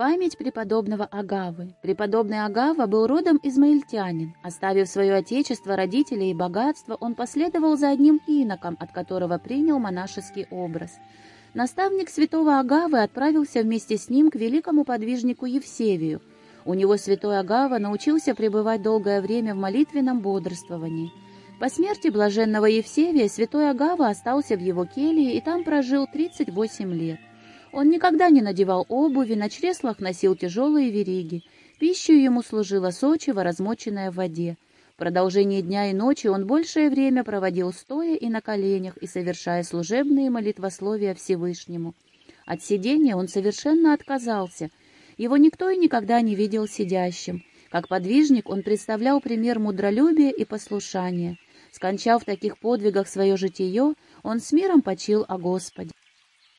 Память преподобного Агавы. Преподобный Агава был родом измаильтянин. Оставив свое отечество, родителей и богатство, он последовал за одним иноком, от которого принял монашеский образ. Наставник святого Агавы отправился вместе с ним к великому подвижнику Евсевию. У него святой Агава научился пребывать долгое время в молитвенном бодрствовании. По смерти блаженного Евсевия святой Агава остался в его келье и там прожил 38 лет. Он никогда не надевал обуви, на чреслах носил тяжелые вериги. Пищей ему служила сочево, размоченная в воде. В продолжении дня и ночи он большее время проводил стоя и на коленях и совершая служебные молитвословия Всевышнему. От сидения он совершенно отказался. Его никто и никогда не видел сидящим. Как подвижник он представлял пример мудролюбия и послушания. Скончав в таких подвигах свое житие, он с миром почил о Господе.